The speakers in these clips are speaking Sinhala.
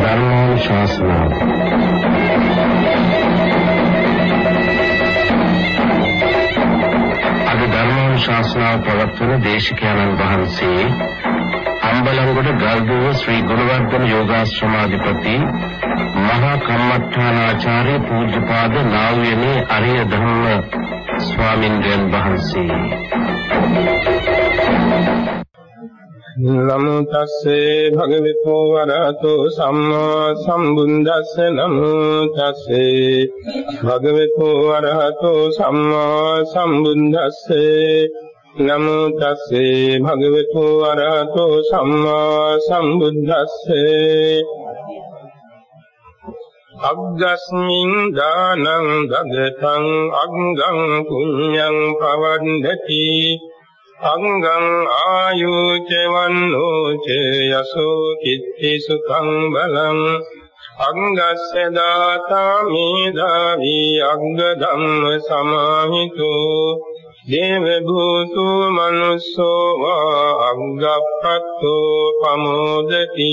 ධර්මානුශාසනාව අද ධර්මානුශාසනාව පවත්වන දේශකයන්න් වහන්සේ අම්බලන්ගොඩ ගල්දුව ශ්‍රී ගුණවර්ධන යෝගාශ්‍රමාධිපති මහා කම්මඨානාචාර්ය පූජ්‍යපාද නා වූ අරිය ධම්ම ස්වාමින්දයන් වහන්සේ. නමෝ තස්සේ භගවතු වරහතෝ සම්මා සම්බුද්දස්ස. නමෝ තස්සේ භගවතු වරහතෝ සම්මා සම්බුද්දස්සේ. නමෝ තස්සේ භගවතු වරහතෝ සම්මා සම්බුද්දස්සේ. අග්ගස්මින් දානං දගතං අංගං පුඤ්ඤං පවන්දති. අංගං ආයුචවන්නෝ ච යසෝ කිත්ති සුඛං බලං. අංගස්ස දාතා මේධාවි අංග ධම්ම සමාහිතෝ. දේව භූතු මනුස්සෝ වා අංගප්පත්තෝ පමෝදති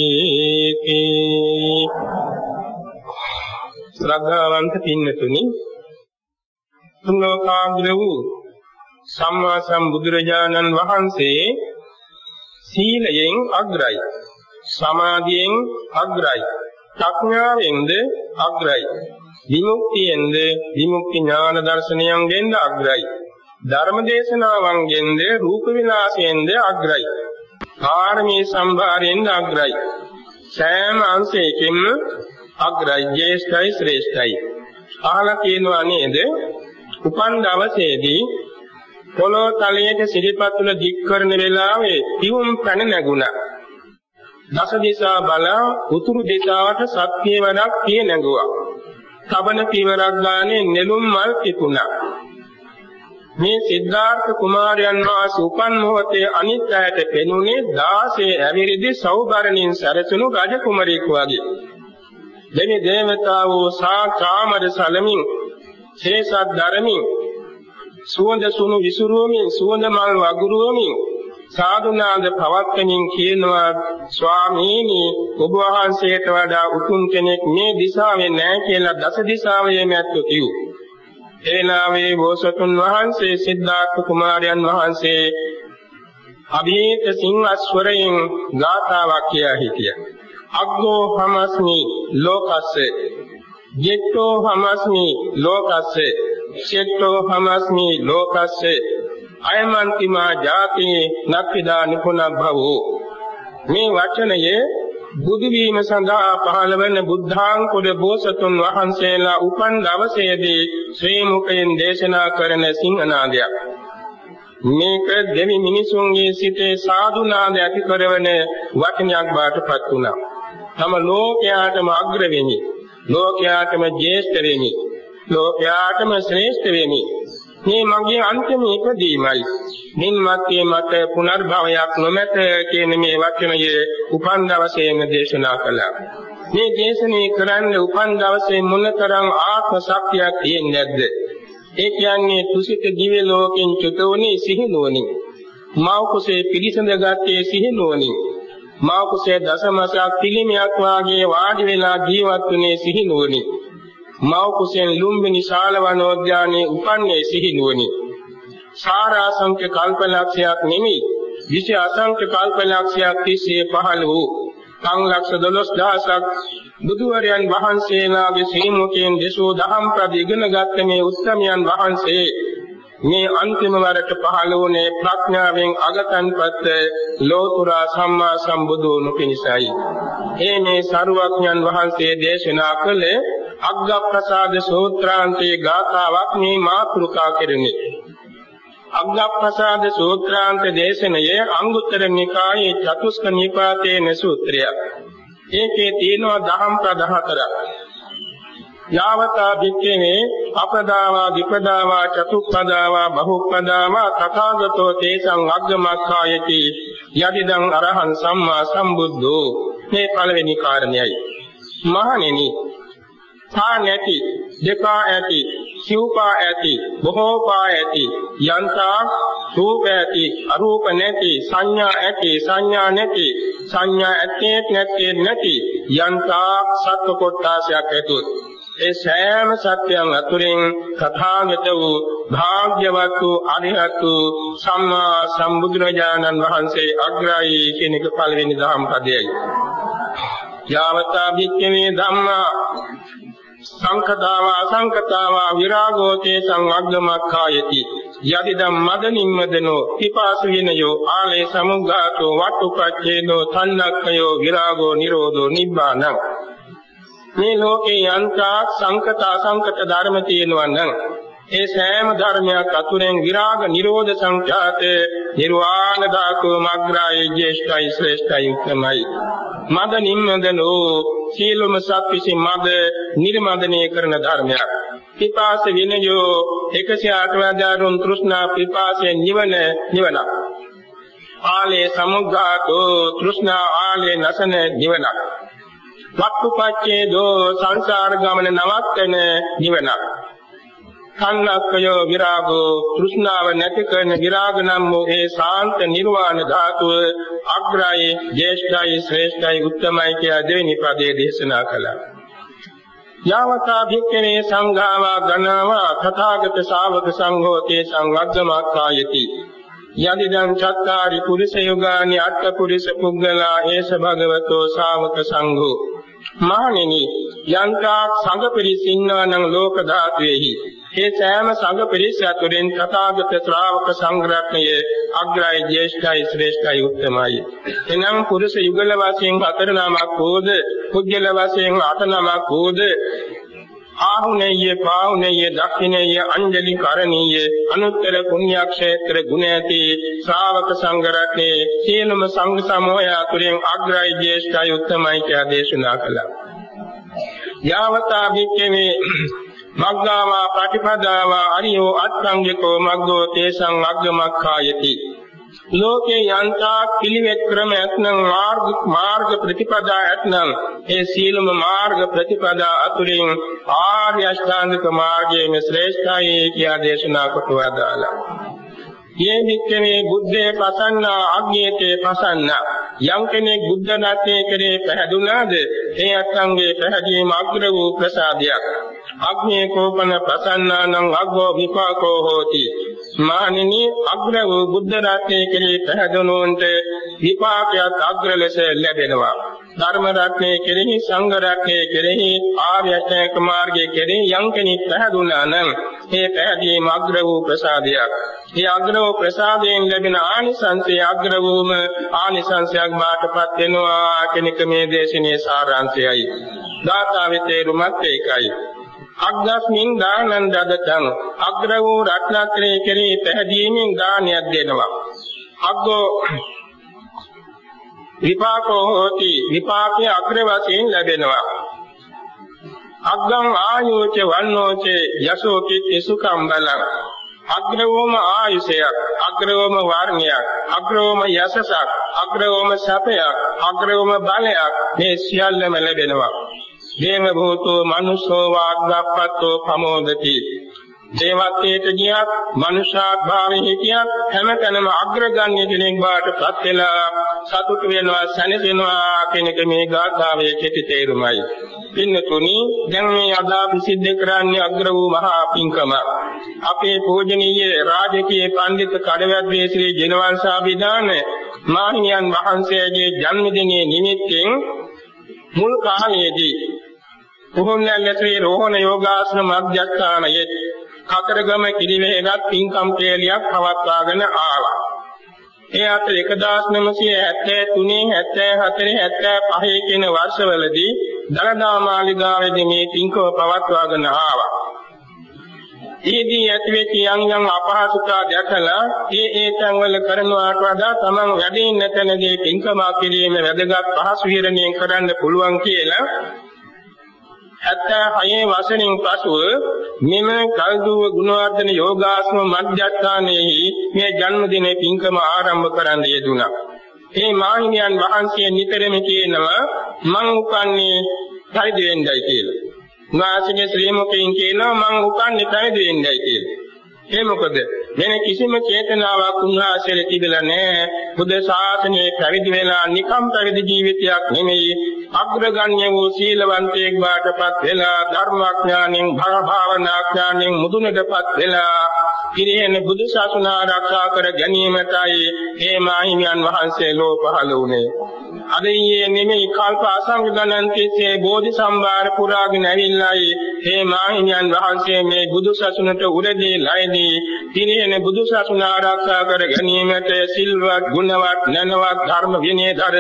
ශ්‍රද්ධාවන්ත පින්නතුනි තුන් ලෝකාග්‍ර වූ සම්මා සම්බුදුරජාණන් වහන්සේ සීලයෙන් අග්‍රයි සමාධියෙන් අග්‍රයි ප්‍රඥාවෙන්ද අග්‍රයි විමුක්තියෙන්ද විමුක්ති ඥාන දර්ශනයෙන්ද අග්‍රයි ධර්ම දේශනාවන්ගෙන්ද රූප විලාසයෙන්ද අග්‍රයි කාර්මී සම්භාරයෙන්ද අග්‍රයි. සෑම අංශයකින්ම අග්‍රයි ජේෂ්ඨයි ශ්‍රේෂ්ඨයි අහලා කියනවා නේද උපන් දවසේදී පොළොව තලයට සිරිපතුල දික් කරන වෙලාවේ පියුම් පැන නැගුණා. දස දිශා බලා උතුරු දිශාවට සත්‍ය වඩක් පිය නැගුවා. තබන පියවරක් ගානේ නෙළුම් මල් පිපුණා. මේ සිද්ධාර්ථ කුමාරයන් වහන්සේ උපන් මොහොතේ අනිත් අයට පෙනුනේ 16 ඇවිරිදි සෞබරණින් සැරසුණු රජ කුමරෙක් වගේ. දෙවි දේවතාවෝ සා කාමර සලමින් ශේෂත් ධර්මින් සුවඳ සුණු විසුරුවමින් සුවඳ මල් වගුරුවමින් සාදුනාද පවත්කමින් කියනවා ස්වාමීනි ඔබ වහන්සේට වඩා උතුම් කෙනෙක් මේ දිශාවේ නැහැ කියලා දස දිශාවේ මැත්තෝ කිව්. එනාවේ බෝසතුන් වහන්සේ සිද්ධාර්ථ කුමාරයන් වහන්සේ අභීත සිංහස්වරයෙන් ගාථාවක් කියා හිටියා. අග්ගෝ හමස්මි ලෝකස්සේ. ජෙට්ටෝ හමස්මි ලෝකස්සේ. චෙට්ටෝ හමස්මි ලෝකස්සේ. අයමන්තිමා ජාති නක්ඛිදා නිපුණ භවෝ. මේ වචනයේ බුදු වීම සඳහා පහළ වන බුද්ධාංකුර බෝසතුන් වහන්සේලා උපන් දවසේදී ශ්‍රී මුඛයෙන් දේශනා කරන සිංහනාදයක්. මේක දෙවි මිනිසුන්ගේ සිතේ සාදු නාද ඇති කරවන වචනයක් බාටපත් වුණා. තම ලෝකයාටම අග්‍ර වෙමි. ලෝකයාටම ජේෂ්ඨ වෙමි. ලෝකයාටම ශ්‍රේෂ්ඨ වෙමි. මේ මගේ අන්තිම ඉපදීමයි. මින්මත්යේ මට පුනර්භවයක් නොමැත කියන මේ වචනයේ උපන් දවසේම දේශනා කළා. මේ දේශනේ කරන්නේ උපන් දවසේ මොනතරම් ආත්ම ශක්තියක් තියෙන්නේ නැද්ද? ඒ කියන්නේ තුසිත දිව්‍ය ලෝකෙන් චුතෝනි සිහිනුවණින්. මා කුසේ පිළිසඳ ගත්තේ සිහිනුවණින්. මා කුසේ දසමසක් පිළිමයක් වාගේ වාඩි වෙලා ජීවත් වුනේ සිහිනුවණින්. මව කුසෙන් ලුම්බිනි ශාල වනෝද්‍යානයේ උපන්නේ සිහිනුවණි. සාරාසංඛ්‍ය කල්පලක්ෂයක් නෙමි. විශ අසංඛ්‍ය කල්පලක්ෂයක් තිස්සේ පහළ වූ සං ලක්ෂ 12000ක් බුදුවරයන් වහන්සේලාගේ ශ්‍රීමුඛයෙන් දේශෝ දහම් ප්‍රද ඉගෙනගත් මේ උත්තමයන් වහන්සේ මේ අන්තිම වරට පහළ වුණේ ප්‍රඥාවෙන් අගතන්පත් ලෝතුරා සම්මා සම්බුදු වුණු පිණිසයි. ඒ මේ සරුවඥන් වහන්සේ දේශනා කළේ අග්ගප්‍රසාද සූත්‍රාන්තයේ ගාථාවක් මේ මාතෘකා කෙරෙන්නේ. අග්ගප්‍රසාද සූත්‍රාන්ත දේශනයේ අංගුත්තර නිකායේ චතුස්ක නිපාතේන සූත්‍රයක්. ඒකේ තියෙනවා දහම් පද හතරක්. යාවතා භික්ඛවේ අපදාවා විපදාවා චතුප්පදාවා බහුප්පදාවා තථාගතෝ තේසං අග්ගමක්ඛායති. යදිදං අරහං සම්මා සම්බුද්ධෝ. මේ පළවෙනි කාරණයයි. මහණෙනි සා නැති දෙකා ඇති සිව්පා ඇති බොහෝ පා ඇති යන්තා රූප ඇති අරූප නැති සංඥා ඇති සංඥා නැති සංඥා ඇත්තේ නැත්තේ නැති යන්තා සත්ව කොටාසයක් ඇතුත්. ඒ සෑම සත්‍යයන් අතුරින් තථාගත වූ භාග්‍යවත් වූ අරිහත් වූ සම්මා සම්බුදුරජාණන් වහන්සේ අග්‍රයි කියන එක පළවෙනි දහම් පදයයි. යාවතා භික්ඛවේ ධම්මා සංකතාවා සංකතාවා විරාගෝතේ සංඅග්ගමක්ඛායති යදිදම් මද නිම්මදනෝ පිපාසු විනයෝ ආලේ සමුග්ගාතෝ වට්ටුපච්ඡේදෝ තන්නක්ඛයෝ විරාගෝ නිරෝධෝ නිබ්බානං මේ ලෝකේ යන්තා සංකත අසංකත ධර්ම තියෙනවා නම් ඒ සෑම ධර්මයක් අතුරෙන් විරාග නිරෝධ සංඛ්‍යාත නිර්වාණ ධාතුව මග්‍රායේ ජේෂ්ඨයි ශ්‍රේෂ්ඨයි උත්තමයි. මද නිම්මදනෝ සීලම සත්‍විසි මද නිර්මදනය කරන ධර්මයක්. පිපාස විනයෝ 108 වදාරුන් තෘෂ්ණා පිපාසයෙන් නිවන නිවන ආලේ සමුග්ගාතෝ තෘෂ්ණා ආලේ නසන නිවනක්. වක්කුපච්චේ දෝ සංසාර ගමන නවත්තන නිවනක් සංලක්කයෝ විරාගෝ තෘෂ්ණාව නැති කරන විරාග නම් වූ ඒ ශාන්ත නිර්වාණ ධාතුව අග්‍රයි ජේෂ්ඨයි ශ්‍රේෂ්ඨයි උත්තමයි කියා දෙවෙනි පදයේ දේශනා කළා. යාවතා භික්ඛවේ සංඝාවා ගණවා තථාගත ශාවක සංඝෝතේ සංවග්ගමක්ඛායති යදිදං චත්තාරි පුරිස යෝගානි අට්ඨ පුරිස පුග්ගලා ඒස භගවතෝ ශාවක සංඝෝ. මහණෙනි යන්තා සංඝ පිරිස ඉන්නවා නම් ලෝක ධාතුවේහි. ඒ සෑම සංඝ පිරිස අතුරින් තථාගත ශ්‍රාවක සංග්‍රහණයේ අග්‍රයි ජේෂ්ඨයි ශ්‍රේෂ්ඨයි උත්තමයි. එනම් පුරුෂ යුගල වශයෙන් හතර නමක් හෝද පුජ්‍යල වශයෙන් අට නමක් හෝද ආහුනේය පාහුනේය දක්ඛිනේය අංජලි කරණීය අනුත්තර පුණ්‍යක්ෂේත්‍ර ගුණ ඇති ශ්‍රාවක සංඝරත්නයේ සීලම සංඝ සමෝය අතුරින් අග්‍රයි ජේෂ්ඨයි උත්තමයි කියලා දේශනා කළා. යාවතා භික්ඛවේ මග්ගාවා ප්‍රතිපදාවා අරියෝ අත්ංගිකෝ මග්ගෝ තේසං අග්ගමක්ඛායති ලෝකේ යන්තා පිළිවෙත් ක්‍රම ඇතනම් මාර්ග මාර්ග ප්‍රතිපදා ඇතනම් ඒ සීලම මාර්ග ප්‍රතිපදා අතුරින් ආර්ය අෂ්ටාංගික මාර්ගයේ ශ්‍රේෂ්ඨයි කියා දේශනා කොට වදාලා. යේ මික්කනේ බුද්ධේ පසන්නා අග්ඤේතේ පසන්නා. යම් කෙනෙක් බුද්ධ නාත්මයේ කෙරේ පැහැදුනාද ඒ අත්ංගේ පැහැදීම අග්‍ර වූ ප්‍රසාදයක්. අග්නේ කෝපන ප්‍රසන්නානං අග්ගෝ විපාකෝ හෝති. මානිනි අග්‍ර වූ බුද්ධ රත්නයේ කෙරෙහි පැහැදුණුන්ට විපාකයක් අග්‍ර ලෙස ලැබෙනවා. ධර්ම රත්නයේ කෙරෙහි සංඝ රත්නයේ කෙරෙහි ආර්ය අෂ්ටාංග මාර්ගයේ කෙරෙහි යම් කෙනෙක් පැහැදුණා නම් ඒ පැහැදීම අග්‍ර වූ ප්‍රසාදයක්. ඒ අග්‍ර වූ ප්‍රසාදයෙන් ලැබෙන ආනිසංසය අග්‍ර වූම ආනිසංසයක් බාටපත් වෙනවා කෙනෙක් මේ දේශනේ සාරාංශයයි. දාතාවේ තේරුමත් ඒකයි. අග්ගස්මින් දානං දදතං අග්‍ර වූ රත්නත්‍රයේ කෙරෙහි පැහැදීමෙන් දානයක් දෙනවා. අග්ගෝ විපාකෝ හෝති. විපාකයේ අග්‍ර වශයෙන් ලැබෙනවා. අග්ගං ආයෝච වන්නෝච යසෝ කිත්ති සුඛම් බලං අග්‍රවම ආයුෂයක් අග්‍රවම වර්ණයක් අග්‍රවම යසසක් අග්‍රවම සැපයක් අග්‍රවම බලයක් මේ සියල්ලම ලැබෙනවා. දේව භූතෝ මනුස්සෝ වාග්ගප්පත්තෝ ප්‍රමෝදති දේවත්වයට ගියත් මනුෂ්‍යාත් භාවයේ හිටියත් හැමතැනම අග්‍රගණ්‍ය කෙනෙක් බවට පත් වෙලා සතුට වෙනවා සැනසෙනවා කියන එක මේ ගාථාවේ කෙටි තේරුමයි. පින්නතුනි දැන් මේ අදාපි සිද්ධ කරන්නේ අග්‍ර වූ මහා පිංකම. අපේ පූජනීය රාජකීය පඬිත් කඩවැද්දේ ශ්‍රී ජිනවංශාභිදාන මාහිමියන් වහන්සේගේ ජන්මදිනයේ නිමිත්තෙන් මුල් කාලයේදී පුහුණුවැල්ල ශ්‍රී රෝහණ යෝගාසන මධ්‍යස්ථානයේ කතරගම කිරිවෙහෙගත් පින්කම් කේලියක් පවත්වාගෙන ආවා. ඒ අතර 1973 74 75 කියන වර්ෂවලදී දලදා මාලිගාවේදී මේ පින්කම පවත්වාගෙන ආවා. ඊදී ඇතිවෙච්ච යම් යම් අපහසුතා දැකලා ඒ ඒ තැන්වල කරනවාට වඩා තමන් වැඩේ නැතනදී පින්කම කිරීම වැදගත් පහසු විරණියෙන් කරන්න පුළුවන් කියලා 76 වසරෙන් පසුව මෙම කල්දුව ගුණවර්ධන යෝගාශ්‍රම මධ්‍යස්ථානයේ මේ ජන්මදින පින්කම ආරම්භ කරන්න යෙදුණා. මේ මාහිමියන් වහන්සේ නිතරම කියනවා මං උපන්නේ පරිදි වෙන්නයි කියලා. උන්වහන්සේගේ ශ්‍රී මුඛයෙන් කියනවා මං උකන්නේ පැවිදි වෙන්නයි කියලා. ඒ මොකද වෙන කිසිම චේතනාවක් උන්වහන්සේට තිබිලා නැහැ. බුද්ධ ශාසනයේ පැවිදි වෙලා නිකම් පැවිදි ජීවිතයක් නෙමෙයි. අග්‍රගණ්‍ය වූ සීලවන්තයෙක් බාටපත් වෙලා ධර්මඥානෙන් භාවනාඥානෙන් මුදුනටපත් වෙලා පිරිහෙන බුදු ශාසන ආරක්ෂා කර ගැනීමටයි මේ මාහිමියන් වහන්සේ ලෝ පහළ වුණේ. අද ඊයේ නෙමෙයි කල්ප අසංගණන් තිස්සේ බෝධි සම්භාර පුරාගෙන ඇවිල්ලායි. මේ මාහිමියන් වහන්සේ මේ බුදු සසුනට උරදී ලයිදී. පිරිහෙන බුදු සසුන ආරක්ෂා කර ගැනීමට සිල්වත් ගුණවත් නැනවත් ධර්ම විනයදර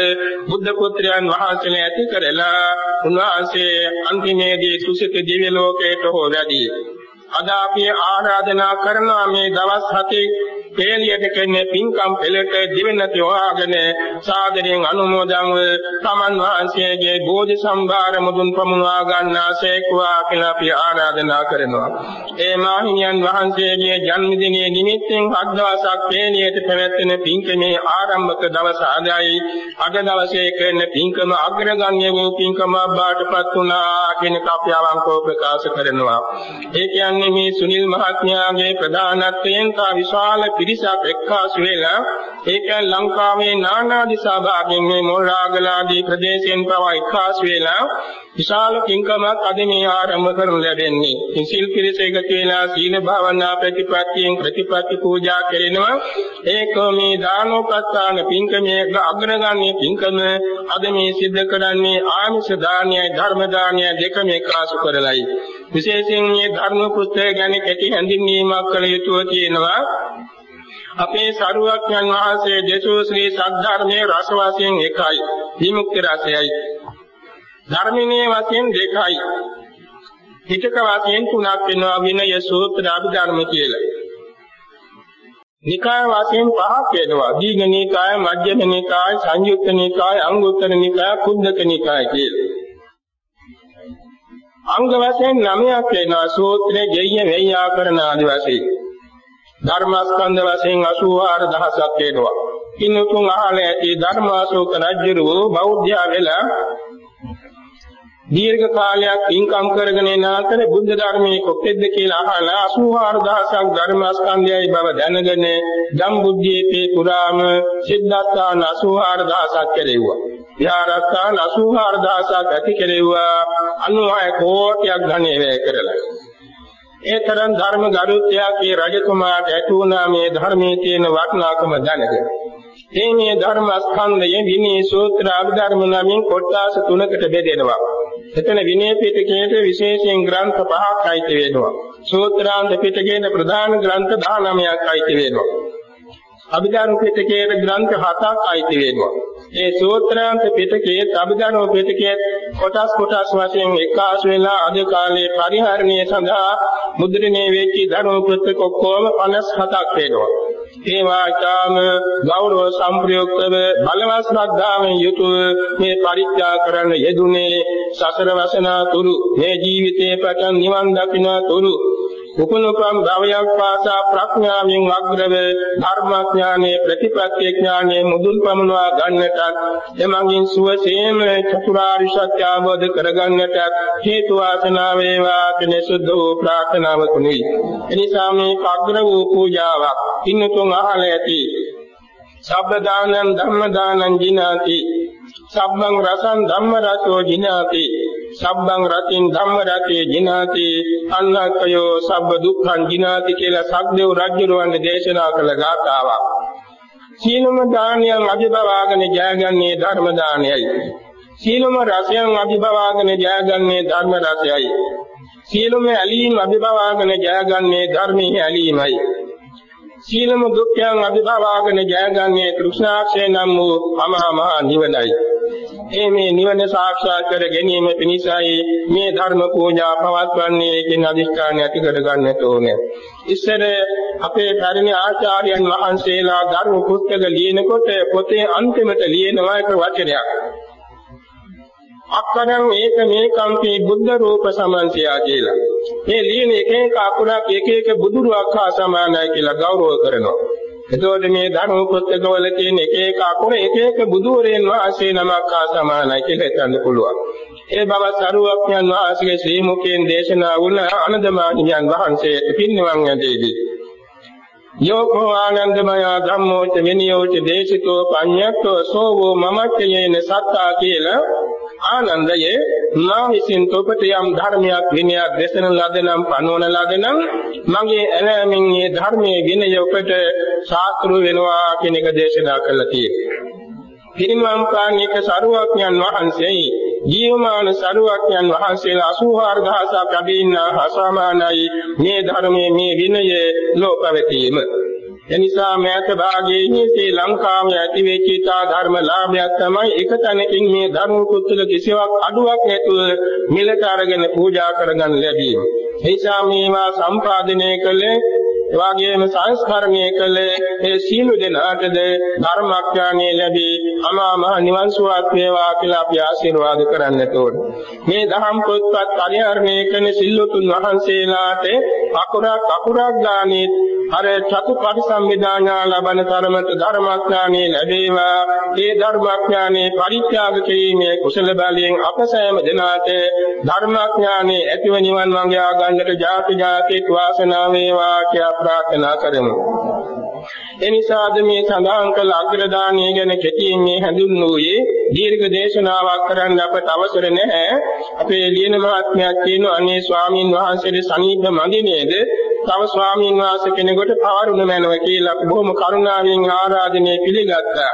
බුද්ධ පුත්‍රයන් වහන්සේලා ඇති කරලා උන්වහන්සේ අන්තිමේදී සුසිත දිව්‍ය ලෝකයට හෝ වැඩි. අද අපි ආරාධනා කරනවා මේ දවස් හතේ පේලියට කෙනේ පින්කම් පෙළට දිවෙනති හොයාගෙන සාදරයෙන් අනුමෝදන්ව තමන් වහන්සේගේ බෝධි සම්භාර මුදුන් පමුණවා ගන්නාසේක්වා කියලා අපි ආරාධනා කරනවා. ඒ මාහිමියන් වහන්සේගේ ජන්මදිනයේ නිමිත්තෙන් හත් දවසක් පේලියට පැවැත්වෙන පින්කමේ ආරම්භක දවස ආදයි අද දවසේ කරන පින්කම අග්‍රගණ්‍ය වූ පින්කම බාටපත් වුණා කියන කප්‍යාවන්කව ප්‍රකාශ කරනවා. ඒ කියන්නේ මේ සුනිල් මහත්මයාගේ ප්‍රධානත්වයෙන් තා විශාල පිරිසක් එක්කාසු වෙලා ඒක ලංකාවේ නානා දිසා භාගයෙන් මේ මොරාගලාදී ප්‍රදේශයෙන් පවා එක්කාසු වෙලා විශාල පින්කමක් අද මේ ආරම්භ කරනු ලැබෙන්නේ. සිල් පිරිස එකතු වෙලා සීල භාවනා ප්‍රතිපත්තියෙන් ප්‍රතිපත්ති පූජා කරනවා. ඒක මේ දානෝපස්ථාන පින්කමේ අග්‍රගාමී පින්කම අද මේ සිද්ධ කරන්නේ ආමිෂ දානයයි ධර්ම දානයයි දෙකම එක්කාසු කරලයි. විශේෂයෙන් මේ ධර්ම පුස්තක ගැන කැටි හැඳින්වීමක් කළ යුතුව තියෙනවා. අපේ සරුවක්යන් වහන්සේ දේශෝ ශ්‍රී සද්ධර්මයේ රස වශයෙන් එකයි. විමුක්ති රසයයි. ධර්මිනේ වශයෙන් දෙකයි. හිතක වශයෙන් තුනක් වෙනවා විනය සූත්‍ර අභිධර්ම කියලා. නිකාය වශයෙන් පහක් වෙනවා. දීඝ නිකාය මධ්‍යම නිකාය සංයුක්ත නිකාය අංගුත්තර නිකාය කුද්දක නිකාය කියලා. අංග වශයෙන් නවයක් වෙනවා. සූත්‍රයේ ගෙය්‍ය වෙය්‍යාකරණ ආදි වශයෙන් ධර්මස්කන්ධ වශයෙන් 84000ක් වෙනවා. කිනුතුන් අහල ඇති ධර්මාශෝක රජුරෝ බෞද්ධයා වෙලා දීර්ඝ කාලයක් ඉන්කම් කරගෙන යන අතර බුද්ධ ධර්මයේ කොටෙද්ද කියලා අහලා 84000ක් ධර්මස්කන්ධයයි බව දැනගෙන ධම්බුද්ධීපේ පුරාම සිද්ධාස්ථාන 84000ක් කෙරෙව්වා. විහාරස්ථාන 84000ක් ඇති කෙරෙව්වා 96 කෝටියක් ධනෙ වැය කරලා. ඒ තරම් ධර්ම ගරුත්වයක් මේ රජතුමාට ඇති වුණා මේ ධර්මයේ තියෙන වටිනාකම දැනගෙන. මේ මේ ධර්ම ස්කන්ධය විනය සූත්‍ර අභිධර්ම නමින් කොටස් තුනකට බෙදෙනවා. එතන විනය පිටකයේ විශේෂයෙන් ග්‍රන්ථ පහක් අයිති වෙනවා. සූත්‍රාන්ත පිටකයේ ප්‍රධාන ග්‍රන්ථ 19ක් අයිති වෙනවා. අභිධර්ම පිටකයේ ග්‍රන්ථ 7ක් අයිති වෙනවා. ඒ සූත්‍රාන්ත පිටකයේ අභිධර්ම පිටකයේ කොටස් කොටස් වශයෙන් එකාසු වෙලා අද කාලේ පරිහරණය සඳහා මුද්‍රණය වෙච්ච ධර්ම පුස්තක ඔක්කොම 57ක් වෙනවා. ඒවා ඊටාම ගෞරව සම්ප්‍රයුක්තව බලවත් ශ්‍රද්ධාවෙන් යුතුව මේ පරිත්‍යාග කරන්න යෙදුනේ සසර වසනා තුරු මේ ජීවිතේ පටන් නිවන් දකින්න තුරු උපනුපම් භවයක් පාසා ප්‍රඥාවෙන් අග්‍රව ධර්මඥානයේ ප්‍රතිපත්ති ඥානයේ මුදුන් පමුණවා ගන්නට එමඟින් සුවසේම චතුරාර්ය සත්‍ය අවබෝධ කරගන්නට හේතු වාසනා වේවා කියන සුද්ධ වූ ප්‍රාර්ථනාව තුනයි. එනිසා මේ අග්‍ර වූ පූජාවක් ඉන්නතුන් අහල ඇති. සබ්බ දානං ධම්ම දානං ජිනාති. සබ්බං රසං ධම්ම රසෝ ජිනාති. සබ්බං රතින් ධම්ම රතේ ජිනාති අන්නකයෝ සබ්බ දුක්ඛං ජිනාති කියලා සක්දේව රජුරවන්නේ දේශනා කළ ගාථාවක්. සීලම දානියන් අභිභවාගෙන ජයගන්නේ ධර්ම දානයයි. සීලම රසයන් අභිභවාගෙන ජයගන්නේ ධර්ම රසයයි. සීලම ඇලීම් අභිභවාගෙන ජයගන්නේ ධර්මයේ ඇලීමයි. සීලම දුක්ඛයන් අභිභවාගෙන ජයගන්නේ තෘෂ්ණාක්ෂය නම් වූ අමහා මහ නිවනයි. ඒ මේ නිවන සාක්ෂාත් කර ගැනීම පිණිසයි මේ ධර්ම පූජා පවත්වන්නේ කියන අදිෂ්ඨානය ඇති කර ගන්නට ඕනේ. ඉස්සර අපේ පරිණි ආචාර්යයන් වහන්සේලා ධර්ම පුස්තක ලියනකොට පොතේ අන්තිමට ලියනවා එක වචනයක්. අක්කරං ඒක මේකම්පි බුද්ධ රූප සමන්තියා කියලා. මේ ලියන එක එක අකුරක් එක එක බුදුරුවක් හා සමානයි කියලා ගෞරව කරනවා. එතකොට මේ ධර්ම පුස්තකවල තියෙන එක එක අකුර එක එක බුදුවරයන් වහන්සේ නමක් හා සමානයි කියලා හිතන්න පුළුවන්. ඒ බව සරුවක්ඥන් වහන්සේගේ ශ්‍රී මුඛයෙන් දේශනා වුණ ආනන්දමාණියන් වහන්සේට පින්නිවන් ඇදෙදී යෝකෝ ආනන්දමය ධම්මෝ ච විනියෝ ච දේශිතෝ පඤ්ඤත්තෝ සෝවෝ මමච්චයේන සත්තා කියලා ආනන්දයේ මා විසින් තොපට යම් ධර්මයක් විනයක් දේශන ලදනම් පනවන ලදනම් මගේ ඇලෑමෙන් මේ ධර්මයේ විනය ඔබට ශාස්ත්‍රු වෙනවා කියන එක දේශනා කළා තියෙනවා. පිරිනම් කාණික සරුවඥන් වහන්සේ ජීවමාන සරුවඥන් වහන්සේලා 84000ක් අදින්න අසමානයි. මේ ධර්මයේ මේ විනයේ ලෝකවැතීම. එනිසා මෑත භාගයේ ශ්‍රී ලංකාවේ ඇතිවෙච්ච තා ධර්ම ලාභයක් තමයි එක තැනකින් මේ ධර්ම කුත්තල කිසිවක් අඩුවක් නැතුව මිලට අරගෙන පූජා කරගන්න ලැබීම. එනිසා මේවා සම්පාදනය කළේ එවාගේම සංස්කරණය කළේ ඒ සීල දෙනාටද ධර්මඥානෙ ලැබී අමා මහ නිවන් සුවක් වේවා කියලා අපි ආශිර්වාද කරන්නට ඕන. මේ දහම් පොත්පත් පරිහරණය කරන සිල්ලුතුන් වහන්සේලාට අකුරක් අකුරක් ගානේ අර චතුපරිසම්විදාඥා ලබන තරමට ධර්මඥානෙ ලැබේවා. ඒ ධර්මඥානෙ පරිත්‍යාග කිරීමේ කුසල බලයෙන් අප සෑම දිනාට ධර්මඥානෙ ඇතිව නිවන් මඟ යා ගන්නට ජාති ජාතික වාසනාව වේවා කියලා ප්‍රාර්ථනා කරමු. එනිසාද මේ සඳහන් කළ අග්‍රදානිය ගැන කෙටියෙන් මේ හඳුන්වුවේ දීර්ඝ දේශනාවක් කරන්න අපට අවසර නැහැ. අපේ ලියන මහත්මයා කියන අනේ ස්වාමින් වහන්සේගේ සනීප මඟ නේද? තව ස්වාමීන් වහන්සේ කෙනෙකුට පාරුණ මැනව කියලා බොහොම කරුණාවෙන් ආරාධනය පිළිගත්තා.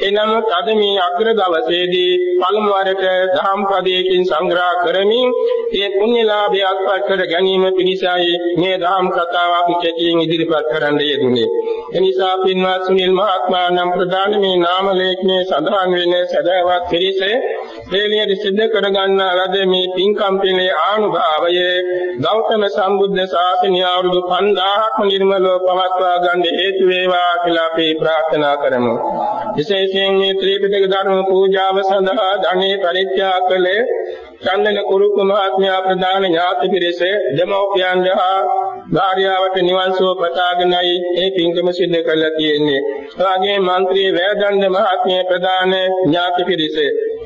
එනම අද මේ අග්‍ර දවසේදී පළමු වරට දහම් පදයකින් සංග්‍රහ කරමින් ඒ පුණ්‍යලාභයක් පත් කර ගැනීම පිණිසයි මේ දහම් කතාව අපි කෙටියෙන් ඉදිරිපත් කරන්න යෙදුනේ. එනිසා පින්වත් සුනිල් මහත්මයා නම් ප්‍රධාන මේ නාම ලේඛනයේ සඳහන් වෙන සදාවත් පිරිස ශ්‍රේණියද සිද්ධ කරගන්නා ලද මේ පින්කම් පිළේ ආනුභාවයේ ගෞතම සම්බුද්ධ ශාසනය අවුරුදු 5000ක්ම නිර්මලව පවත්වා ගන්න හේතු වේවා කියලා අපි ප්‍රාර්ථනා කරමු. විශේෂයෙන් මේ ත්‍රිපිටක ධර්ම පූජාව සඳහා ධනෙ පරිත්‍යාග කළේ චන්දන කුරුක මහත්මයා ප්‍රධාන ඥාති පිරිස දෙමෝපියන් දහා ධාර්යාවට නිවන් සුව පතාගෙනයි මේ පින්කම සිද්ධ කරලා තියෙන්නේ. එවාගේ මන්ත්‍රී වැදන්ද මහත්මිය ප්‍රධාන ඥාති පිරිස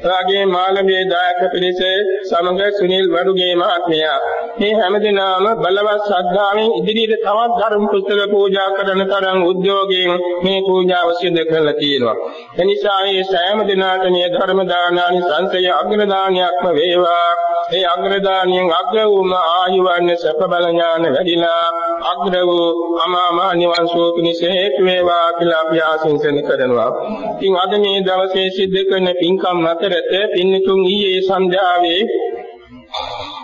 එවාගේ මාළමේ දායක පිරිස සමග සුනිල් වඩුගේ මහත්මයා මේ හැමදෙනාම බලවත් ශ්‍රද්ධාවෙන් ඉදිරියට තවත් ධර්ම පුස්තක පූජා කරන තරම් උද්‍යෝගයෙන් මේ පූජාව සිදු කරලා තියෙනවා. එනිසා මේ සෑම දිනාට මේ ධර්ම දානානි සංසය අග්‍රදානියක්ම වේවා. ඒ අග්‍රදානියෙන් අග්‍ර වූම ආයුවන්‍ය සැප බල ඥාන වැඩිලා අග්‍ර වූ අමා මහ නිවන් සුව පිණිස හේතු වේවා කියලා අපි ආශිර්වාද කරනවා. ඉතින් අද මේ දවසේ සිද්ධ කරන පින්කම් අතරත පින්නතුන් ඊයේ සන්ධ්‍යාවේ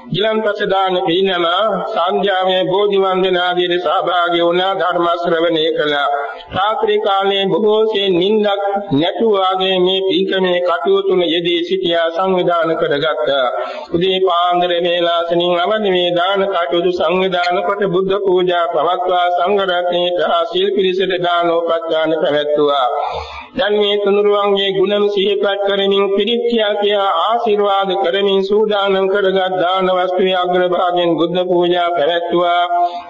ගිලන්පස දාන පින්නම සංඥාවේ බෝධි වන්දනාදී සහභාගී වුණා ධර්ම ශ්‍රවණය කළා. රාත්‍රී කාලයේ බොහෝ සෙයින් නිින්දක් නැතු වාගේ මේ පින්කමේ කටයුතුන යෙදී සිටියා සංවිධානය කරගත්තා. උදේ පාන්දර වේලාසනින් අවදි මේ දාන කටයුතු සංවිධානය කොට බුද්ධ පූජා පවත්වා සංඝ රත්නයේ හා සීල් පිරිසට දානෝපස්ථාන පැවැත්වුවා. දැන් මේ තුනුරුවන්ගේ ගුණම සිහිපත් කරමින් පිරිත්‍යා කියා ආශිර්වාද කරමින් සූදානම් කරගත් දාන වස්තුවේ අග්‍රභාගයෙන් බුද්ධ පූජා පැවැත්වුවා.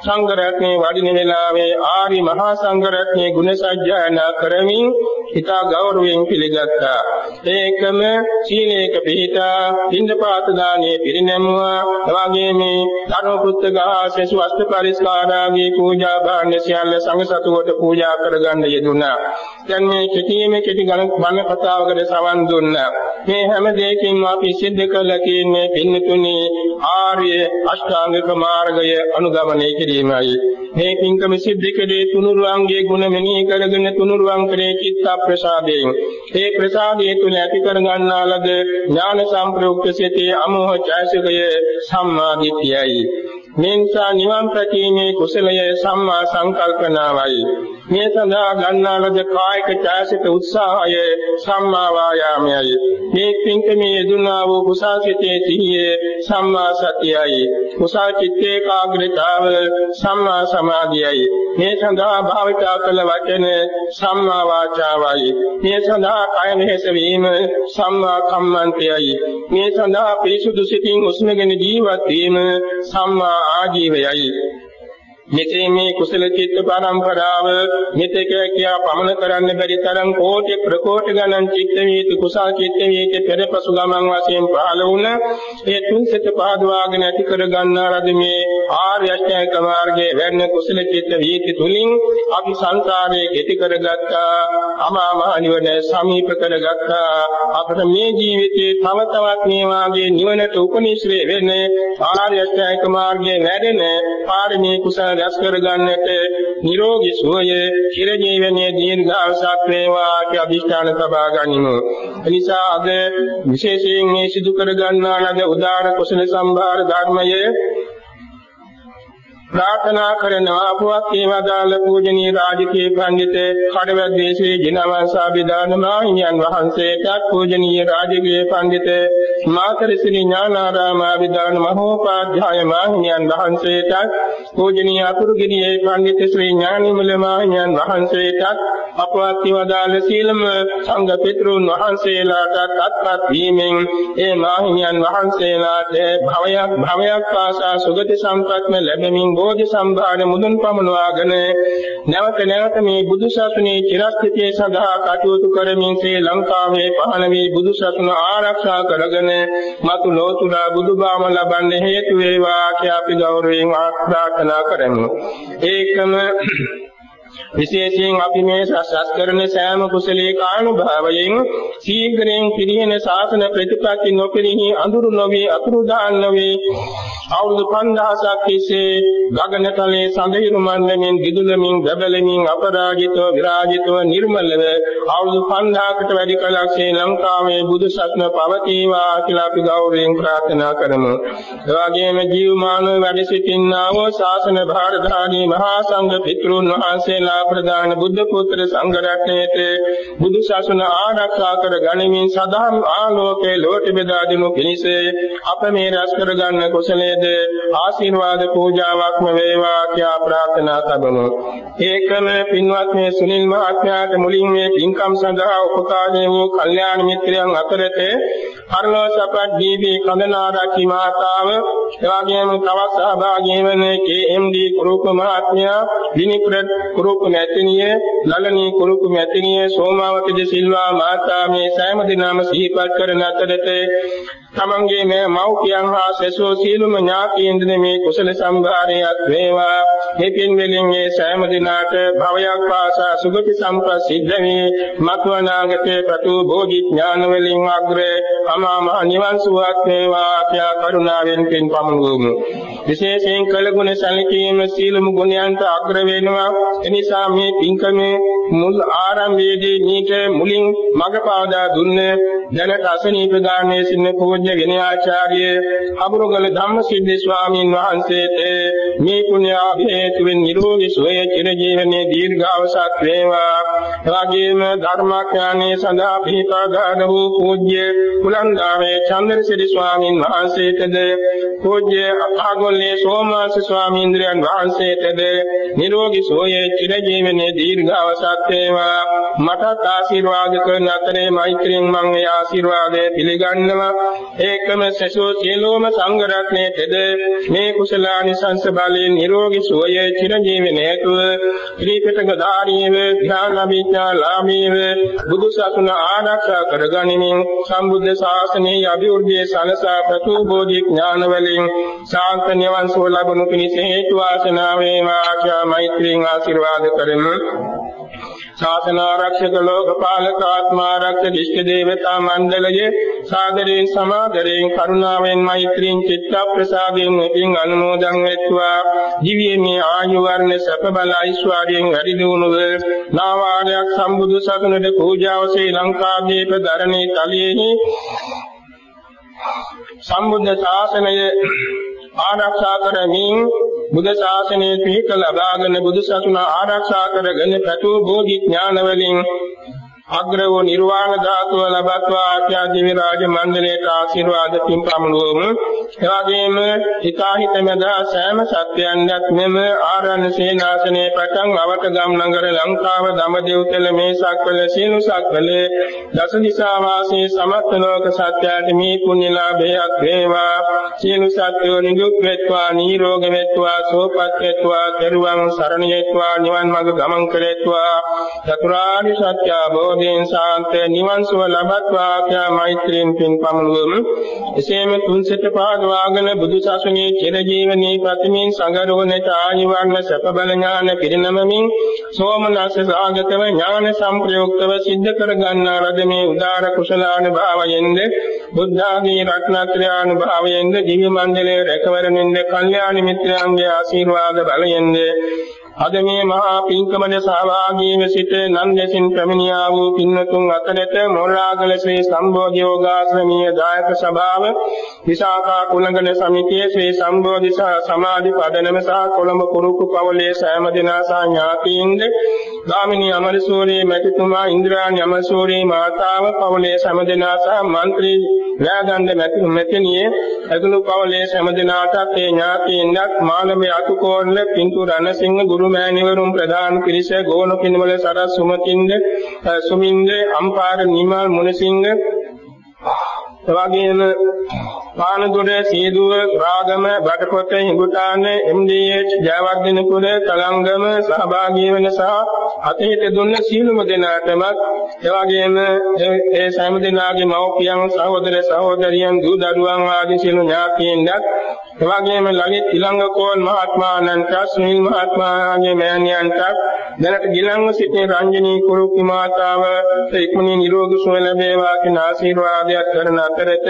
සංඝ රත්නයේ වඩින වෙලාවේ ආරි මහා සංඝ රත්නයේ ගුණ සජ්ජායනා කරමින් හිතා ගෞරවයෙන් පිළිගත්තා. ඒකම සීලේක පිහිටා පින්දපාත දානයේ පිරිනැමුවා. එවාගේ මේ ධර්ම පුස්තක ආශේසු අෂ්ට පරිස්කාරාගේ පූජා භාණ්ඩ සියල්ල සංඝ සතුවට පූජා කරගන්න යෙදුණා. දැන් මේ කෙටිම කෙටි ගණන් බණ කතාවකට සවන් දුන්නා. මේ හැම දෙයකින්ම අපි සිද්ධ කළ තියෙන්නේ පින්නතුනි ආර්ය අෂ්ටාංගික මාර්ගය අනුගමනය කිරීමයි. මේ පින්කම සිද්ධ කළේ තුනුරුවන්ගේ ගුණ මෙනෙහි කරගෙන තුනුරුවන් කරේ චිත්ත ප්‍රසාදයෙන්. ඒ ප්‍රසාදයේ තුල ඇති කර ගන්නා ලද ඥාන සම්ප්‍රයුක්ත සිතේ අමෝහ ඡායසිකය සම්මාදිට්ඨියයි. මේ නිසා නිවන් ප්‍රතිමේ කුසලය සම්මා සංකල්පනාවයි. මේ සඳහා ගන්නා ලද කායික ඡායසික උත්සාහය සම්මා වායාමයයි. මේ පින්කමේ යෙදුනා වූ කුසාසිතේ සිහිය සම්මා සතියයි. කුසල් චිත්තේ කාග්‍රතාව සම්මා සමාධියයි. මේ සඳහා භාවිතා කළ වචන සම්මා වාචාවයි. මේ සඳහා කය මෙහෙස වීම සම්මා කම්මන්තයයි. මේ සඳහා පිරිසුදු සිතින් උස්මගෙන ජීවත් වීම සම්මා ආජීවයයි මෙසේ මේ කුසල චිත්ත පරම්පරාව මෙතෙක කියා පමන කරන්න බැරි තරම් කෝටි ප්‍රකෝටි ගණන් චිත්ත වීති කුසල් චිත්ත වීති පෙරපසු ගමන් වශයෙන් පහළ වුණ ඒ තුන්සිත පාදවාගෙන ඇති කර ගන්නා ලද මේ ආර්ය අෂ්ටාංග මාර්ගයේ වැඩන කුසල චිත්ත වීති තුලින් අපි සංසාරයේ කෙටි කරගත්තා අමා මහ නිවන සමීප කරගත්තා. අපට මේ ජීවිතේ තව තවත් මේ වාගේ නිවනට උපනිශ්‍රේ වෙන්නේ ආර්ය අෂ්ටාංග මාර්ගයේ වැඩෙන පාරමී කුසල රැස් කරගන්නට නිරෝගී සුවය චිරජීවනයේ දීර්ඝාසක් වේවා කියලා අභිෂ්ඨාන සබා ගනිමු. එනිසා අද විශේෂයෙන් මේ සිදු කර ගන්නා ලද උදාන කුසල සම්භාර ධර්මයේ ප්‍රාර්ථනා කරනවා අපවත් ඒවදාල පූජනීය රාජකීය පඬිත කඩවැද්දේ ශ්‍රී ජිනවංශාභිදාන මහිමියන් වහන්සේටත් පූජනීය රාජකීය පඬිත මාතර ශ්‍රී ඥානාරාමාභිදාන මහෝපාධ්‍යාය මහිමියන් වහන්සේටත් පූජනීය අතුරුගිරියේ පඬිත ශ්‍රී ඥානිමුල මහිමියන් වහන්සේටත් අපවත් ඒවදාල සීලම සංඝ පිටුන් වහන්සේලාටත් අත්පත් වීමෙන් ඒ මහිමියන් වහන්සේලාට භවයක් භවයක් පාසා සුගති සම්පත්ම ලැබෙමින් බෝධි සම්භාර මුදුන් පමුණවාගෙන නැවත නැවත මේ බුදු සසුනේ චිරස්ථිතිය සඳහා කටයුතු කරමින් ශ්‍රී ලංකාවේ පහළ වී බුදු සසුන ආරක්ෂා කරගෙන මතු ලෝතුරා බුදුබාම ලබන්න හේතු වේවා කියලා අපි ගෞරවයෙන් ප්‍රාර්ථනා කරමු. ඒකම විශේෂයෙන් අපි මේ සසස් කරන සෑම කුසලයේ කානුභාවයෙන් ශීඝ්‍රයෙන් පිරිහෙන ශාසන ප්‍රතිපත්ති නොපිරිහි අඳුරු නොවේ අතුරුදාන් නොවේ අවුරුදු 5000ක් තිස්සේ ගගනතලයේ සඳහිරු මණ්ඩලෙන් දිදුලමින් බබලමින් අපරාජිතව විරාජිතව නිර්මලව අවුරුදු 5000කට වැඩි කලක් ශ්‍රී ලංකාවේ බුදු සසුන පවතිවා කියලා අපි ගෞරවයෙන් ප්‍රාර්ථනා කරමු. ඒ වගේම ජීවමානව වැඩ සිටින්නා වූ ශාසන භාරධාරී මහා සංඝ පිතෘන් වහන්සේලා ප්‍රදාන බුද්ධ පුත්‍ර සංඝ රත්නයේත බුදු සසුන ආරක්ෂා කර ගනිමින් සදාම් ආලෝකයේ ලෝක බෙදා දෙනු පිණිස අප මේ රැස් කර ගන්න කුසලයේ නේද ආශිර්වාද පූජාවක්ම වේවා කියා ප්‍රාර්ථනා කරමු. ඒකම පින්වත් මේ සුනිල් මහත්මයාට මුලින් මේ පින්කම් සඳහා උපකාරී වූ කල්යාණ මිත්‍රයන් අතරට හරලෝ සපත් දීවි කඳනාරච්චි මාතාව එවාගෙම තවත් සහභාගී වන කේ.එම්.ඩී. කුරුක මහත්මයා විනිපුර කුරුක මැතිණිය ලලනී කුරුක මැතිණිය සෝමාවති සිල්වා මාතා මේ සෑම දිනම සිහිපත් කරන අතරට තමන්ගේ මේ මව්පියන් හා සැසෝ සීලම ඥාතීන්ද මේ කුසල සම්භාරයක් වේවා. මේ පින් වලින් මේ සෑම දිනාට භවයක් පාසා සුගති සම්පත් සිද්ධ වේ මත්වනාගතේ ප්‍රතු බෝධි ඥාන වලින් අග්‍රේ අමා මහ නිවන් සුවක් වේවා. කියා කරුණාවෙන් පින් පමුණුවමු. විශේෂයෙන් කළගුණ සැලකීම සීලමු ගුණයන්ට අග්‍ර වෙනවා. එනිසා මේ පින්කමේ මුල් ආරම්භයේදී මේක මුලින් මඟ පාදා දුන්නේ දැනට අසනීප ගාමී සින්න පූජ්‍ය විනයාචාර්ය අබුරුගල ධම්මසිද්ධි ස්වාමීන් වහන්සේට මේ පුණ්‍ය හේතුවෙන් නිරෝගී සුවය චිරජීවනයේ දීර්ඝාසත් වේවා. එවාගේම ධර්මාඥානයේ සඳහා පිහිටාගාන වූ පූජ්‍ය කුලන්දාවේ චන්ද්‍රසිරි ස්වාමීන් වහන්සේටද පූජ්‍ය අපාගොල්ලේ සෝමාස ස්වාමීන් වහන්සේටද නිරෝගී සුවය චිරජීවනයේ දීර්ඝාසත් වේවා. මටත් ආශිර්වාද කරන අතරේ මෛත්‍රියෙන් මම ඒ ආශිර්වාදය පිළිගන්නවා. ඒකම සසෝ සියලුම සංඝ රත්නයේද මේ කුසලානිසංස බලයෙන් නිරෝගී සුවය චිරජීවන හේතුව ත්‍රිපිටක ධාරීව ධ්‍යානවිඥා ලාභීව බුදු සසුන ආරක්ෂා කරගනිමින් සම්බුද්ධ ශාසනයේ අභිවෘද්ධිය සලසා ප්‍රතිබෝධි ඥාන වලින් ශාන්ත නිවන් සුව ලැබුණු පිණිස හේතු වාසනා වේවා ආශා මෛත්‍රියෙන් ආශිර්වාද කරමු. ශාසන ආරක්ෂක ලෝකපාලක ආත්මාරක්ෂක ඉෂ්ඨ දේවතා මණ්ඩලයේ සාදරයෙන් සමාදරයෙන් කරුණාවෙන් මෛත්‍රියෙන් චිත්ත ප්‍රසාදයෙන් මෙකින් අනුමෝදන් වෙත්වා. දිව්‍යමය ආයු වර්ණ සැප බල ඓශ්වර්යයෙන් වැඩි දියුණුව නාවාරයක් සම්බුදු සසුනට පූජාව ශ්‍රී ලංකාදීප ධරණී තලයේහි සම්බුද්ධ ශාසනය ආරක්ෂා කරමින් බුද්ධ ශාසනයේ පිහිට ලබාගෙන බුදු සසුන ආරක්ෂා කරගෙන පැතු බෝධි ඥාන වලින් අග්‍ර වූ නිර්වාණ ධාතුව ලබත්වා ආඛ්‍යා දිව්‍ය රාජ මණ්ඩලයට ආශිර්වාද පින් පමුණුවමු. එවාගෙම හිතාහිත මැද සෑම සත්‍යයන්වත් මෙම ආරණ්‍ය සේනාසනේ පටන් අවට ගම් නගර ලංකාව දමදෙව්තල මේ සක්වල සීනු සක්වල දස දිසා වාසී සමස්ත ලෝක සත්‍යයට මේ පුණ්‍යලාභයක් වේවා. සීනු සත්‍යෝ නිදුක් වෙත්වා නිරෝග වෙත්වා සෝපත් වෙත්වා දරුවන් සරණ යෙත්වා නිවන් මඟ ගමන් කරේත්වා චතුරාර්ය සත්‍ය අවබෝධයෙන් සාන්ත නිවන් සුව ලබත්වා කියා මෛත්‍රියෙන් පින් පමුණුවමු එසේම තුන්සෙත පාදවාගෙන බුදු සසුනේ චිරජීවනී ප්‍රතිමින් සංගරෝණට ආනිවර්ණ සැප බල ඥාන පිරිනමමින් සෝමනස්ස සාගතව ඥාන සම්ප්‍රයුක්තව සිද්ධ කර ගන්නා ලද මේ උදාර කුසලානුභාවයෙන්ද බුද්ධාගී රත්නත්‍රානුභාවයෙන්ද දිව්‍ය මණ්ඩලයේ රැකවරණින්ද කල්යාණ මිත්‍රයන්ගේ ආශිර්වාද බලයෙන්ද අද මේ මහා පින්කමද සහභාගීව සිට නන්දසින් පැමිණියා වූ පින්වතුන් අතරට මොරාගල ශ්‍රී සම්බෝධි යෝගාශ්‍රමීය දායක සභාව විසාකා කුලගල සමිතිය ශ්‍රී සම්බෝධි සමාධි පදනම සහ කොළඹ කුරුකු පවලේ සෑම දෙනා සහ ඥාතීන්ද ගාමිණී අමරසූරී මැතිතුමා ඉන්ද්‍රාණි අමරසූරී මාතාව පවලේ සෑම දෙනා සහ මන්ත්‍රී ව්‍යාගන්ධ මැතිණියේ ඇතුළු පවලේ සෑම දෙනාටත් ඒ ඥාතීන්වත් මාළමේ අතුකෝරළ පින්තු රණසිංහ ගුරු ගුරු මෑණිවරුන් ප්‍රධාන පිරිස ගෝණ පින්වල සරස් සුමතින්ද සුමින්ද අම්පාර නිමල් මුණසිංහ එවැගේම පානදුර සීදුව රාගම බඩකොත හිඟුටාන MDH ජයවර්ධනපුර තලංගම සහභාගී වෙන සහ අතීත දුන්න සීලම දෙනාටම එවැගේම ඒ සෑම දෙනාගේ මව්පියන් සහෝදර සහෝදරියන් දූ දරුවන් ආදී සියලු ඥාතීන්වත් එවැගේම ලලිත් ඉලංගකෝන් මහත්මානන්ට සුනිල් මහත්මයාගේ මෑණියන්ට දැනට ගිලන්ව සිටින රංජනී කුරුක්කි මාතාව ඉක්මනින් නිරෝගී සුව ලැබේවා කියන ආශිර්වාදයක් කරන අතරත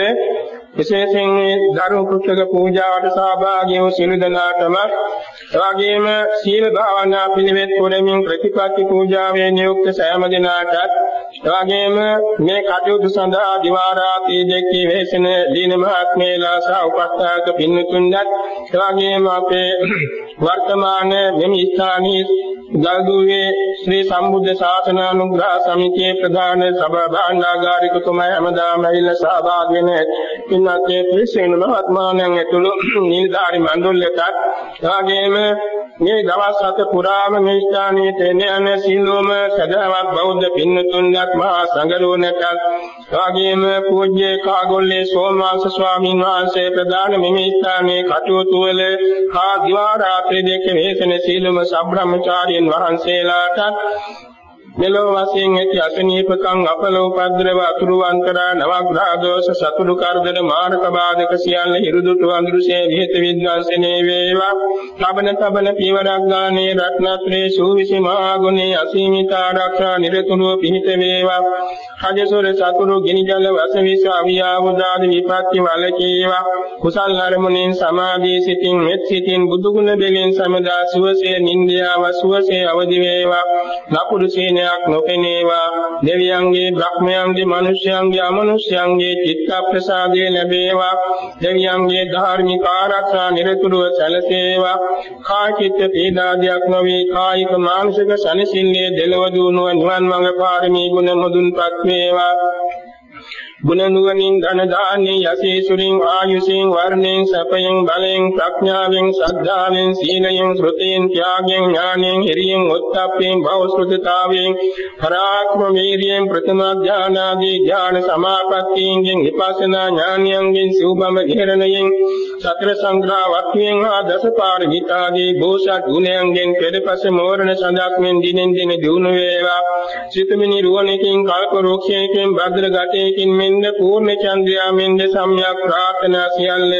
විශේෂයෙන් මේ ධර්ම පුස්තක පූජාවට සහභාගී වූ සියලු දෙනාටම එවැගේම සීල භාවනා පිළිවෙත් පුරමින් ප්‍රතිපත්ති පූජාවේ නියුක්ත සෑම දෙනාටත් එවැගේම මේ කටයුතු සඳහා දිවා රාත්‍රී දෙකේ වේසන දීන මහත්මේලා සහ උපස්ථායක පින්තුන්වත් එවැගේම අපේ වර්තමාන මෙමි ස්ථානයේ ගල්දුවේ ශ්‍රී සම්බුද්ධ ශාසන අනුග්‍රහ සමිතියේ ප්‍රධාන සභා භාණ්ඩාගාරිකතුමා හැමදාම ඇවිල්ලා සහභාගී වෙන පින්වත් මේ පිරිසෙන මහත්මාණන් ඇතුළු නිලධාරි මණ්ඩලයටත් එවාගෙම මේ දවස් හත පුරාම මේ ස්ථානයේ තෙන යන සිල්වම සදාවත් බෞද්ධ පින්නතුන්වත් මහා සංඝරුවනටත් එවාගෙම පූජ්‍ය කාගොල්ලේ සෝමවාස ස්වාමීන් වහන්සේ ප්‍රදාන මේ ස්ථානයේ කටයුතු වල හා දිවා රාත්‍රී දෙක වේසන සීලම සම්බ්‍රාහ්මචාරීන් වහන්සේලාට මෙලොව වශයෙන් ඇති අසනීපකම් අපලෝපද්‍රව අතුරුවන්තරා නවග්‍රහ දෝෂ සතුරු කරදර මාරක බාධක සියල්ල හිරුදුතු අඳුරුසේ විහෙත විද්වාසනේ වේවා. තබන තබන පීවරක් ගානේ රත්නත්‍රේ සූවිසි මහා ගුණේ අසීමිත ආරක්ෂා නිරතුරුව පිහිට වේවා. රජසොර සතුරු ගිනි ජල වසවිස අවියාවුදාද විපත්ති වලකීවා කුසල් අරමුණෙන් සමාධී සිතින් මෙත් සිතින් බුදුගුණ දෙලෙන් සමදා සුවසේ නින්දියාව සුවසේ අවදි වේවා. නපුරු සීන ඵලයක් නොපෙනේවා දෙවියන්ගේ බ්‍රහ්මයන්ගේ මිනිස්යන්ගේ අමනුෂ්‍යයන්ගේ චිත්ත ප්‍රසාදේ ලැබේවා. දෙවියන්ගේ ධාර්මික ආරක්ෂා නිරතුරුව සැලසේවා. කාය චිත්ත පීඩාදියක් නොවේ කායික මානසික සනසිල්ලේ දෙලව දුණුව නිවන් මඟ පාරමී ගුණ මුදුන්පත් වේවා. ගුණ නුවණින් ධන දාන්නේ යසීසුරින් ආයුෂෙන් වර්ණෙන් සැපයෙන් බලෙන් ප්‍රඥාවෙන් ශ්‍රද්ධාවෙන් සීලයෙන් ශ්‍රුතියෙන් ත්‍යාගයෙන් ඥානෙන් හිරියෙන් උත්ප්පයෙන් භවසුද්ධතාවයෙන් පරාක්‍රම වීර්යයෙන් ප්‍රථම ඥානාදී ඥාන සමාපත්තියෙන් විපස්සනා ඥානයෙන් සිව්බම ඝේරණයෙන් සතර සංග්‍රහ වත්යෙන් හා දසපාරමිතාදී බෝසත් ගුණයන්ගෙන් පෙරපස මෝරණ සඳක්ෙන් දිනෙන් දින දිනු වේවා. සිතමිනි රුවණකින් කල්ප රෝක්ෂයකින් භද්‍ර ගතයකින් මෙන්ද පූර්ණ චන්ද්‍රයා මෙන්ද සම්්‍යක් ප්‍රාර්ථනා සියල්ල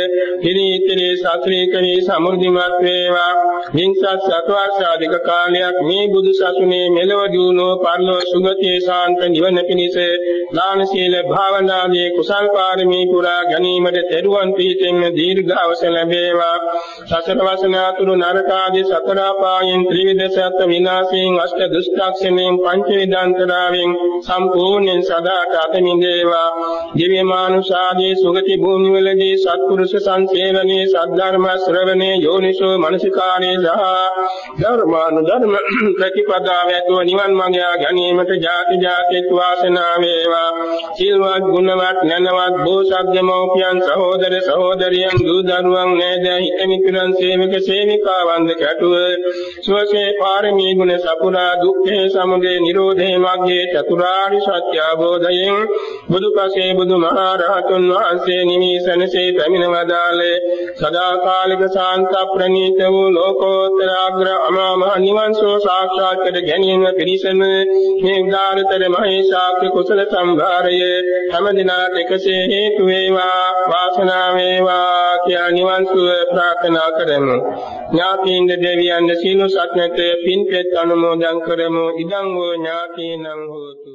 හිරීතරේ සත්‍රීකේ සමුර්ධිමත් වේවා. හිංසත් සත්වාසාදික කාලයක් මේ බුදු සසුනේ මෙලව දිනෝ පරලෝ සුගතියේ සාන්ත නිවන පිණිස දාන සීල භාවනාදී කුසල් පාරමී පුරා ගැනීමට තෙරුවන් පිහිටෙන් දීර්ඝවස ලැබේවා. සසර වසනාතුරු නරකාදී සතර පායෙන් ත්‍රිවිධ සත්‍ය විනාශයෙන් අෂ්ට දුෂ්ටක්ෂණයෙන් පංච විදාන්තරාවෙන් සම්පූර්ණයෙන් සදාට අත මිදේවා දිව්‍ය මානුෂාදී සුගති භූමිවලදී සත්පුරුෂ සංසේවනයේ සද්ධර්ම ශ්‍රවණේ යෝනිසෝ මනසිකාරේ සහ ධර්මානුධර්ම ප්‍රතිපදාව ඇතුව නිවන් මඟ ගැනීමට ජාති ජාතිත් වාසනාව වේවා. සිල්වත් ගුණවත් නැනවත් බෝසත් දෙමෝපියන් සහෝදර සහෝදරියන් දූ දරුවන් නෑද හිතමිතුරන් සේවක සේවිකාවන්ද කැටුව සුවසේ පාරමී ගුණ සපුරා දුක්ඛේ සමුදය නිරෝධේ මග්ගේ චතුරාරි සත්‍ය අවබෝධයෙන් බුදුපසේ බුදුමහා රහතුන් වහන්සේ නිමිසනසේ පැමිණ වදාළේ. සදාකාලික ශාන්ත ප්‍රණීත වූ ලෝකෝත්තර අග්‍ර අමා මහ නිවන් සෝ සාක්ෂාත් කර ගැනීම පිණිසම මේ උදාරතර මහේශාක්‍ය කුසල සම්භාරය හැම දිනකට එකසේ හේතු වේවා වාසනාව වේවා කියා නිවන් සුව ප්‍රාර්ථනා කරමු. ඥාතීන්ද දෙවියන්ද සීල සත්‍යත පින්පෙත් අනුමෝදන් කරමු. ඉදං වූ ඥාතීනං හෝතු.